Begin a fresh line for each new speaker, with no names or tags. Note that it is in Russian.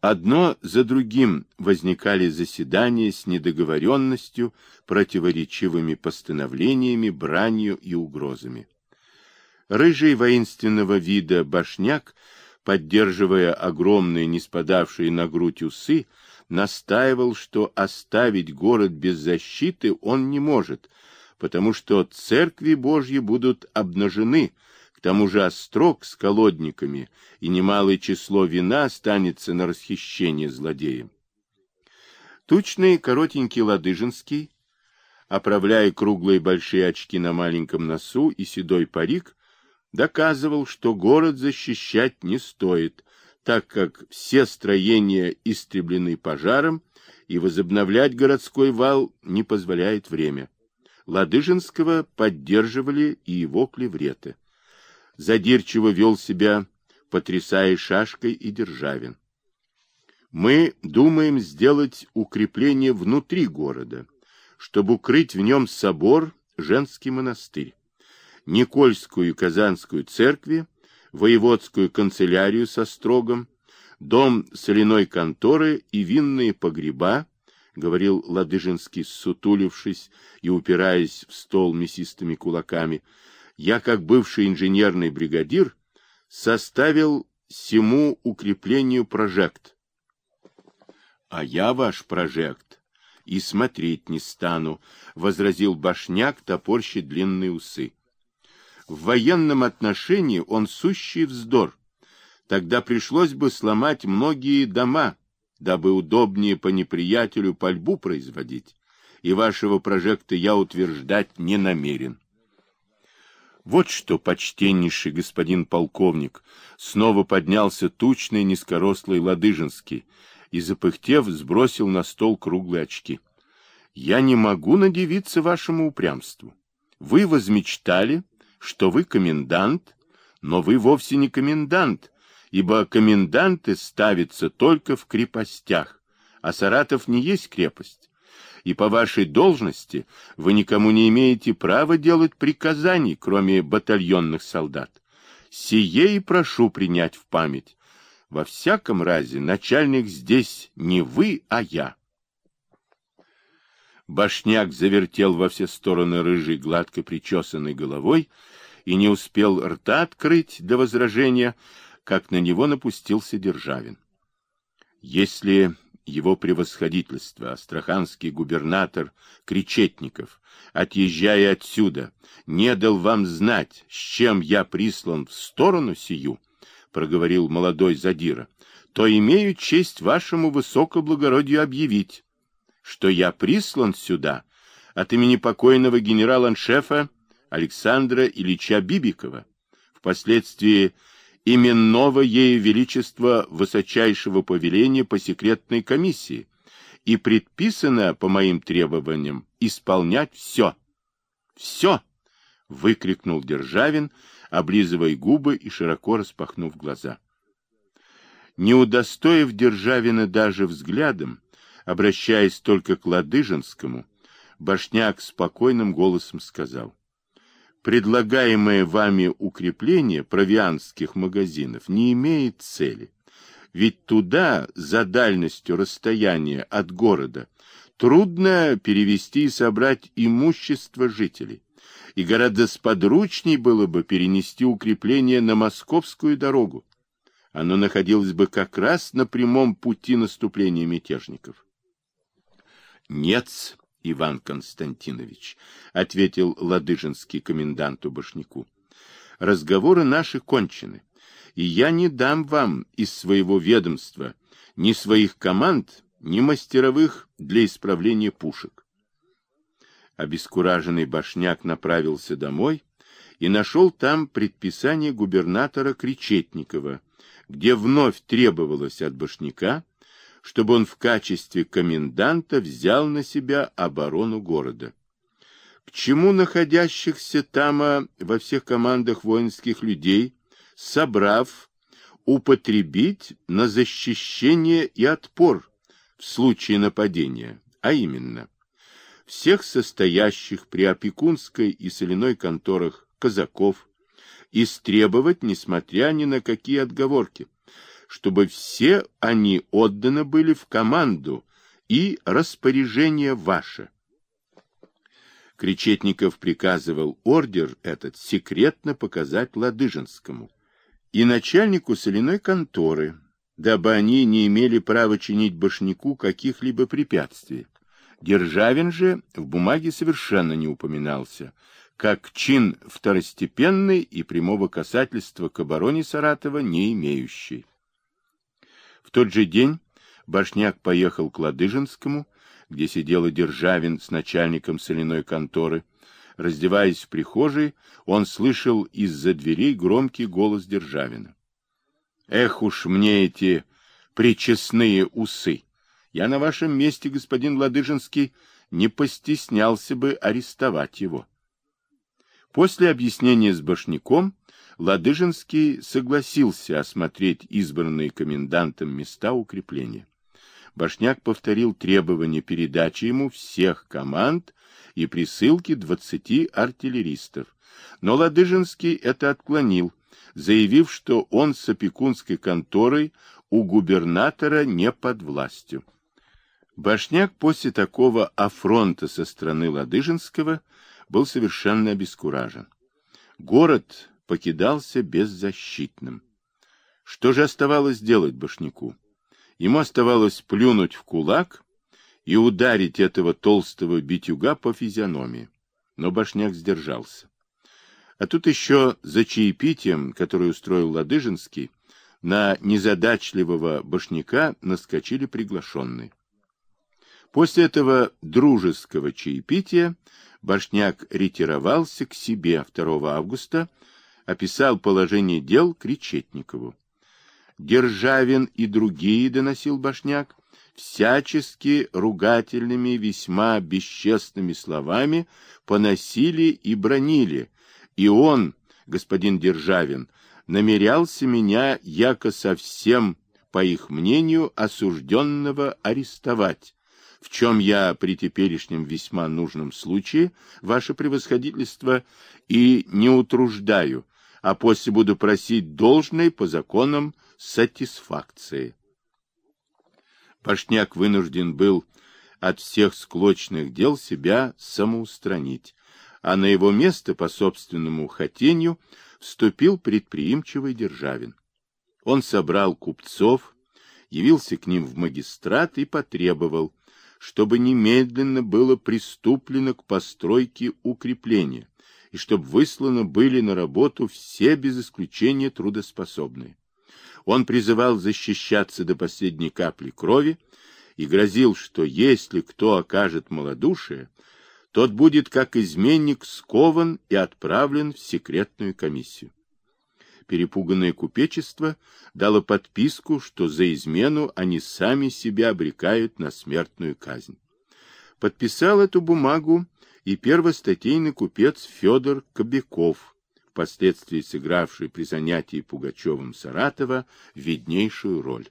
Одно за другим возникали заседания с недоговоренностью, противоречивыми постановлениями, бранью и угрозами. Рыжий воинственного вида башняк, поддерживая огромные, не спадавшие на грудь усы, настаивал, что оставить город без защиты он не может, потому что церкви Божьи будут обнажены, к тому же острог с колодниками, и немалое число вина останется на расхищение злодеям. Тучный коротенький Ладыжинский, оправляя круглые большие очки на маленьком носу и седой парик, доказывал, что город защищать не стоит, так как все строения истреблены пожаром, и возобновлять городской вал не позволяет время. Ладыжинского поддерживали и его клевреты задирчиво вел себя, потрясая шашкой и державин. Мы думаем сделать укрепление внутри города, чтобы укрыть в нем собор, женский монастырь, Никольскую и Казанскую церкви, воеводскую канцелярию со строгом, дом соляной конторы и винные погреба, говорил Ладыжинский, сутулившись и упираясь в стол мясистыми кулаками, я, как бывший инженерный бригадир, составил всему укреплению прожект. А я ваш прожект и смотреть не стану, возразил башняк, топорщи длинные усы. В военном отношении он сущий вздор. Тогда пришлось бы сломать многие дома, дабы удобнее по неприятелю пальбу производить. И вашего прожекта я утверждать не намерен. Вот что, почтеннейший господин полковник, снова поднялся тучный низкорослый Ладыжинский и, запыхтев, сбросил на стол круглые очки. Я не могу надевиться вашему упрямству. Вы возмечтали, что вы комендант, но вы вовсе не комендант, ибо коменданты ставятся только в крепостях, а Саратов не есть крепость и по вашей должности вы никому не имеете права делать приказаний, кроме батальонных солдат. Сие и прошу принять в память. Во всяком разе начальник здесь не вы, а я. Башняк завертел во все стороны рыжей гладко причесанной головой и не успел рта открыть до возражения, как на него напустился Державин. Если его превосходительство, астраханский губернатор Кречетников, отъезжая отсюда, не дал вам знать, с чем я прислан в сторону сию, проговорил молодой задира, то имею честь вашему высокоблагородию объявить, что я прислан сюда от имени покойного генерала-аншефа Александра Ильича Бибикова, впоследствии именного ею величества высочайшего повеления по секретной комиссии и предписано по моим требованиям исполнять все. Все! — выкрикнул Державин, облизывая губы и широко распахнув глаза. Не удостоив Державина даже взглядом, обращаясь только к Ладыжинскому, Башняк спокойным голосом сказал предлагаемое вами укрепление провианских магазинов не имеет цели. Ведь туда, за дальностью расстояния от города, трудно перевести и собрать имущество жителей. И гораздо сподручней было бы перенести укрепление на московскую дорогу. Оно находилось бы как раз на прямом пути наступления мятежников. Нет, Иван Константинович, ответил Ладыжинский коменданту Башняку. Разговоры наши кончены, и я не дам вам из своего ведомства ни своих команд, ни мастеровых для исправления пушек. Обескураженный Башняк направился домой и нашел там предписание губернатора Кречетникова, где вновь требовалось от Башняка чтобы он в качестве коменданта взял на себя оборону города. К чему находящихся там а, во всех командах воинских людей, собрав, употребить на защищение и отпор в случае нападения, а именно всех состоящих при опекунской и соляной конторах казаков, истребовать, несмотря ни на какие отговорки, чтобы все они отданы были в команду и распоряжение ваше. Кречетников приказывал ордер этот секретно показать Ладыжинскому и начальнику соляной конторы, дабы они не имели права чинить башняку каких-либо препятствий. Державин же в бумаге совершенно не упоминался, как чин второстепенный и прямого касательства к обороне Саратова не имеющий. В тот же день Башняк поехал к Ладыжинскому, где сидела Державин с начальником соляной конторы. Раздеваясь в прихожей, он слышал из-за дверей громкий голос Державина. «Эх уж мне эти причесные усы! Я на вашем месте, господин Ладыжинский, не постеснялся бы арестовать его». После объяснения с Башняком Ладыжинский согласился осмотреть избранные комендантом места укрепления. Башняк повторил требование передачи ему всех команд и присылки двадцати артиллеристов. Но Ладыжинский это отклонил, заявив, что он с опекунской конторой у губернатора не под властью. Башняк после такого афронта со стороны Ладыжинского был совершенно обескуражен. Город покидался беззащитным. Что же оставалось делать Башняку? Ему оставалось плюнуть в кулак и ударить этого толстого битюга по физиономии. Но Башняк сдержался. А тут еще за чаепитием, которое устроил Ладыжинский, на незадачливого башняка наскочили приглашенные. После этого дружеского чаепития Башняк ретировался к себе 2 августа, описал положение дел Кречетникову. Державин и другие, доносил Башняк, всячески ругательными, весьма бесчестными словами поносили и бронили, и он, господин Державин, намерялся меня, яко совсем, по их мнению, осужденного арестовать, в чем я при теперешнем весьма нужном случае, ваше превосходительство, и не утруждаю, а после буду просить должной по законам сатисфакции. Пашняк вынужден был от всех склочных дел себя самоустранить, а на его место по собственному хотению вступил предприимчивый Державин. Он собрал купцов, явился к ним в магистрат и потребовал, чтобы немедленно было приступлено к постройке укрепления и чтобы высланы были на работу все без исключения трудоспособные. Он призывал защищаться до последней капли крови и грозил, что если кто окажет малодушие, тот будет как изменник скован и отправлен в секретную комиссию. Перепуганное купечество дало подписку, что за измену они сами себя обрекают на смертную казнь. Подписал эту бумагу и первостатейный купец Федор Кобяков, впоследствии сыгравший при занятии Пугачевым Саратова виднейшую роль.